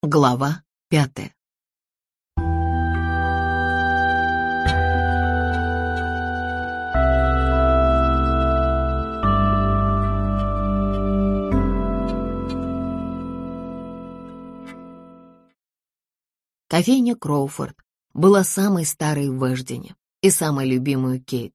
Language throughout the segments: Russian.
Глава пятая. Кофейня Кроуфорд была самой старой в Эждене и самой любимой Кейт.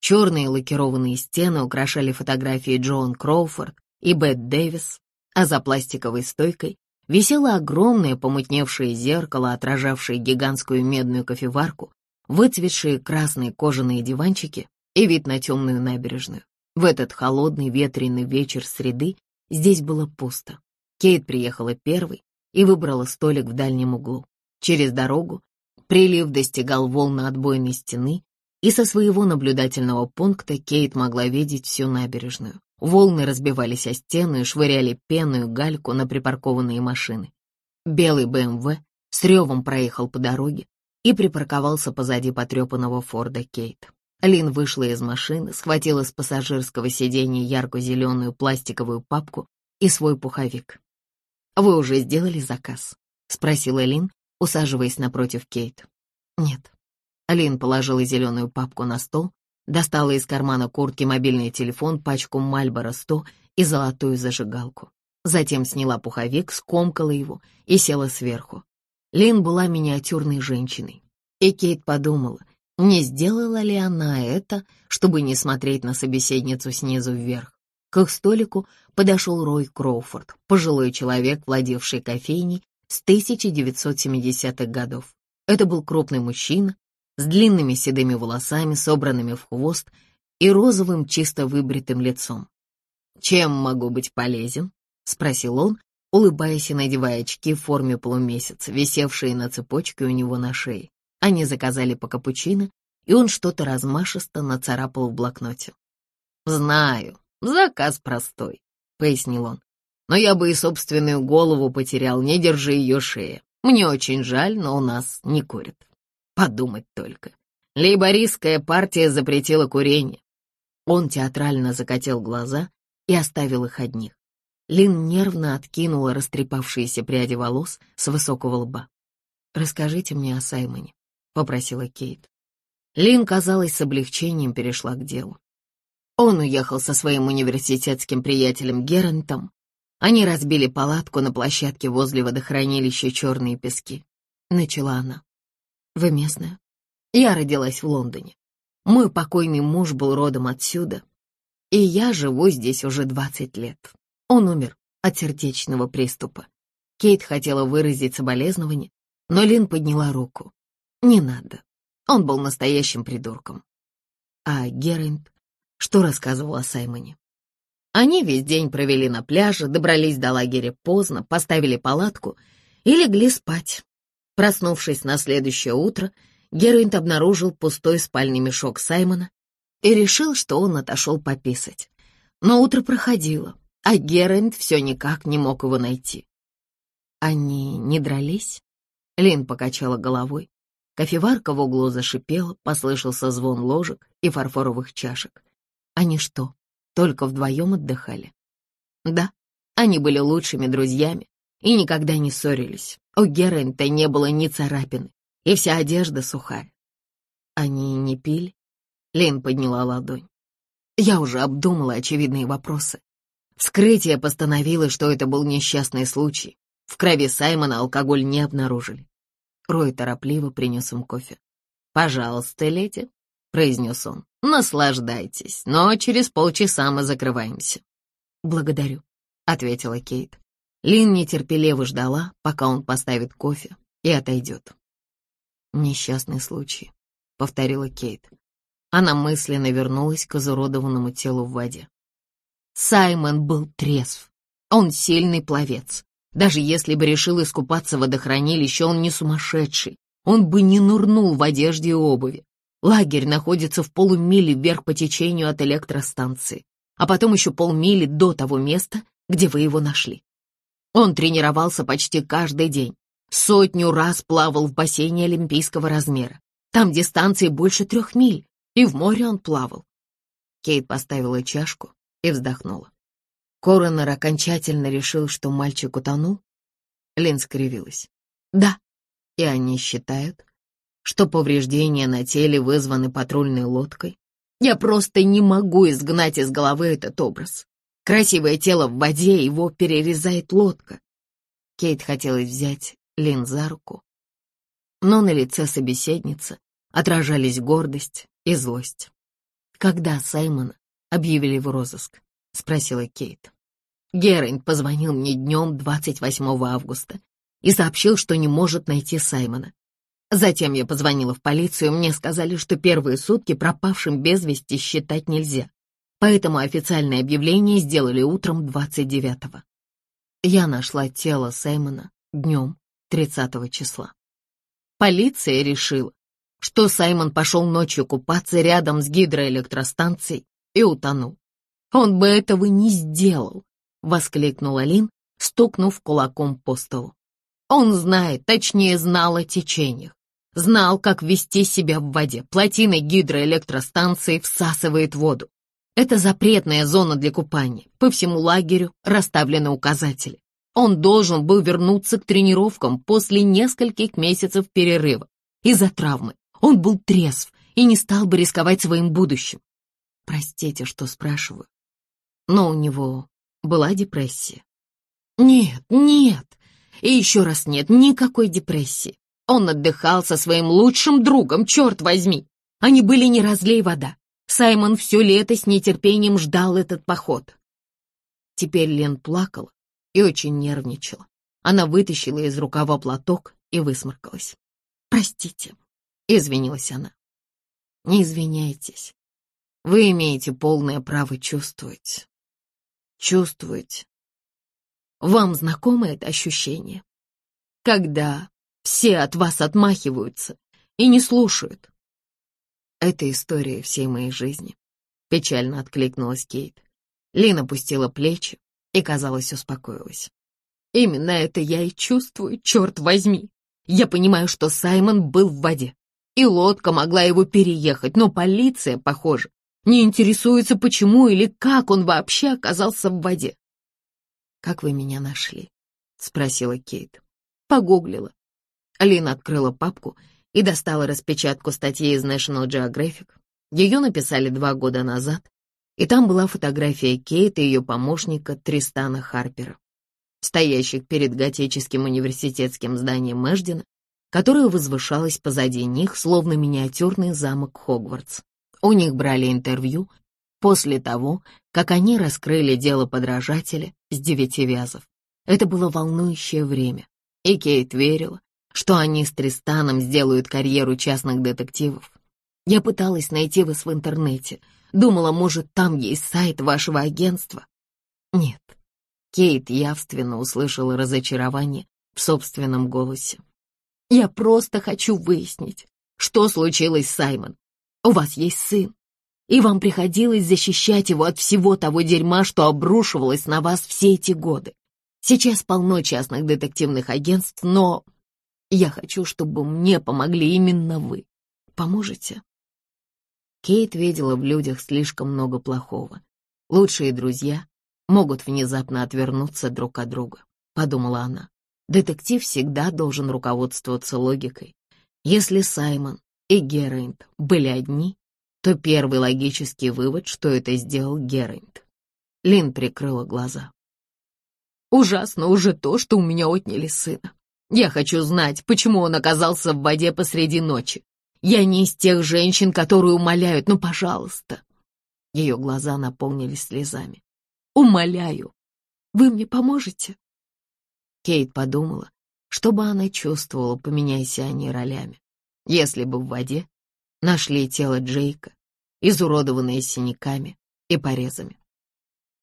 Черные лакированные стены украшали фотографии Джоан Кроуфорд и Бет Дэвис, а за пластиковой стойкой висело огромное помутневшее зеркало, отражавшее гигантскую медную кофеварку, выцветшие красные кожаные диванчики и вид на темную набережную. В этот холодный ветреный вечер среды здесь было пусто. Кейт приехала первой и выбрала столик в дальнем углу. Через дорогу прилив достигал волны отбойной стены, и со своего наблюдательного пункта Кейт могла видеть всю набережную. Волны разбивались о стену и швыряли пену и гальку на припаркованные машины. Белый БМВ с ревом проехал по дороге и припарковался позади потрепанного Форда Кейт. Лин вышла из машины, схватила с пассажирского сиденья ярко-зеленую пластиковую папку и свой пуховик. «Вы уже сделали заказ?» — спросила Лин, усаживаясь напротив Кейт. «Нет». Лин положила зеленую папку на стол Достала из кармана куртки мобильный телефон, пачку Мальборо 100 и золотую зажигалку. Затем сняла пуховик, скомкала его и села сверху. Лин была миниатюрной женщиной. И Кейт подумала, не сделала ли она это, чтобы не смотреть на собеседницу снизу вверх. К их столику подошел Рой Кроуфорд, пожилой человек, владевший кофейней с 1970-х годов. Это был крупный мужчина с длинными седыми волосами, собранными в хвост, и розовым чисто выбритым лицом. «Чем могу быть полезен?» — спросил он, улыбаясь и надевая очки в форме полумесяца, висевшие на цепочке у него на шее. Они заказали по капучино, и он что-то размашисто нацарапал в блокноте. «Знаю, заказ простой», — пояснил он. «Но я бы и собственную голову потерял, не держи ее шея. Мне очень жаль, но у нас не курят». Подумать только. Лейбористская партия запретила курение. Он театрально закатил глаза и оставил их одних. Лин нервно откинула растрепавшиеся пряди волос с высокого лба. «Расскажите мне о Саймоне», — попросила Кейт. Лин, казалось, с облегчением перешла к делу. Он уехал со своим университетским приятелем Герантом. Они разбили палатку на площадке возле водохранилища «Черные пески», — начала она. Вы местная? Я родилась в Лондоне. Мой покойный муж был родом отсюда, и я живу здесь уже 20 лет. Он умер от сердечного приступа. Кейт хотела выразить соболезнование, но Лин подняла руку. Не надо. Он был настоящим придурком. А Герент что рассказывал о Саймоне? Они весь день провели на пляже, добрались до лагеря поздно, поставили палатку и легли спать. Проснувшись на следующее утро, Геруинт обнаружил пустой спальный мешок Саймона и решил, что он отошел пописать. Но утро проходило, а Геруинт все никак не мог его найти. Они не дрались? Лин покачала головой. Кофеварка в углу зашипела, послышался звон ложек и фарфоровых чашек. Они что, только вдвоем отдыхали? Да, они были лучшими друзьями и никогда не ссорились. У Герента не было ни царапины, и вся одежда сухая. Они не пили? Лин подняла ладонь. Я уже обдумала очевидные вопросы. Вскрытие постановило, что это был несчастный случай. В крови Саймона алкоголь не обнаружили. Рой торопливо принес им кофе. «Пожалуйста, леди», — произнес он, — «наслаждайтесь, но через полчаса мы закрываемся». «Благодарю», — ответила Кейт. Лин нетерпеливо ждала, пока он поставит кофе и отойдет. «Несчастный случай», — повторила Кейт. Она мысленно вернулась к изуродованному телу в воде. Саймон был трезв. Он сильный пловец. Даже если бы решил искупаться в водохранилище, он не сумасшедший. Он бы не нырнул в одежде и обуви. Лагерь находится в полумиле вверх по течению от электростанции, а потом еще полмили до того места, где вы его нашли. Он тренировался почти каждый день. Сотню раз плавал в бассейне олимпийского размера. Там дистанции больше трех миль, и в море он плавал. Кейт поставила чашку и вздохнула. Коронер окончательно решил, что мальчик утонул. Лин скривилась. Да, и они считают, что повреждения на теле вызваны патрульной лодкой. Я просто не могу изгнать из головы этот образ. Красивое тело в воде, его перерезает лодка. Кейт хотелось взять Лин за руку, но на лице собеседницы отражались гордость и злость. «Когда Саймона объявили в розыск?» — спросила Кейт. Геррин позвонил мне днем 28 августа и сообщил, что не может найти Саймона. Затем я позвонила в полицию, мне сказали, что первые сутки пропавшим без вести считать нельзя, поэтому официальное объявление сделали утром 29-го. Я нашла тело Саймона днем 30 числа. Полиция решила, что Саймон пошел ночью купаться рядом с гидроэлектростанцией и утонул. Он бы этого не сделал, воскликнула Лин, стукнув кулаком по столу. Он знает, точнее знал о течениях. Знал, как вести себя в воде. Плотина гидроэлектростанции всасывает воду. Это запретная зона для купания. По всему лагерю расставлены указатели. Он должен был вернуться к тренировкам после нескольких месяцев перерыва. Из-за травмы он был трезв и не стал бы рисковать своим будущим. Простите, что спрашиваю. Но у него была депрессия. Нет, нет, и еще раз нет никакой депрессии. Он отдыхал со своим лучшим другом, черт возьми. Они были не разлей вода. Саймон все лето с нетерпением ждал этот поход. Теперь Лен плакала и очень нервничала. Она вытащила из рукава платок и высморкалась. «Простите», — извинилась она. «Не извиняйтесь. Вы имеете полное право чувствовать. Чувствовать. Вам знакомо это ощущение? Когда все от вас отмахиваются и не слушают. Это история всей моей жизни. Печально откликнулась Кейт. Лина пустила плечи и, казалось, успокоилась. Именно это я и чувствую, черт возьми. Я понимаю, что Саймон был в воде, и лодка могла его переехать, но полиция, похоже, не интересуется, почему или как он вообще оказался в воде. «Как вы меня нашли?» — спросила Кейт. Погуглила. Лина открыла папку и достала распечатку статьи из National Geographic. Ее написали два года назад, и там была фотография Кейт и ее помощника Тристана Харпера, стоящих перед готическим университетским зданием Мэждина, которое возвышалось позади них, словно миниатюрный замок Хогвартс. У них брали интервью после того, как они раскрыли дело подражателя с девяти вязов. Это было волнующее время, и Кейт верила, что они с Тристаном сделают карьеру частных детективов. Я пыталась найти вас в интернете, думала, может, там есть сайт вашего агентства. Нет, Кейт явственно услышала разочарование в собственном голосе. Я просто хочу выяснить, что случилось Саймон. У вас есть сын, и вам приходилось защищать его от всего того дерьма, что обрушивалось на вас все эти годы. Сейчас полно частных детективных агентств, но я хочу, чтобы мне помогли именно вы. Поможете?» Кейт видела в людях слишком много плохого. Лучшие друзья могут внезапно отвернуться друг от друга, подумала она. Детектив всегда должен руководствоваться логикой. Если Саймон и Герайнд были одни, то первый логический вывод, что это сделал Герайнд. Лин прикрыла глаза. «Ужасно уже то, что у меня отняли сына. Я хочу знать, почему он оказался в воде посреди ночи. Я не из тех женщин, которые умоляют, ну, пожалуйста». Ее глаза наполнились слезами. «Умоляю, вы мне поможете?» Кейт подумала, что бы она чувствовала, поменяйся они ролями. Если бы в воде нашли тело Джейка, изуродованное синяками и порезами.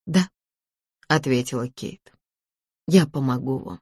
«Да», — ответила Кейт, — «я помогу вам».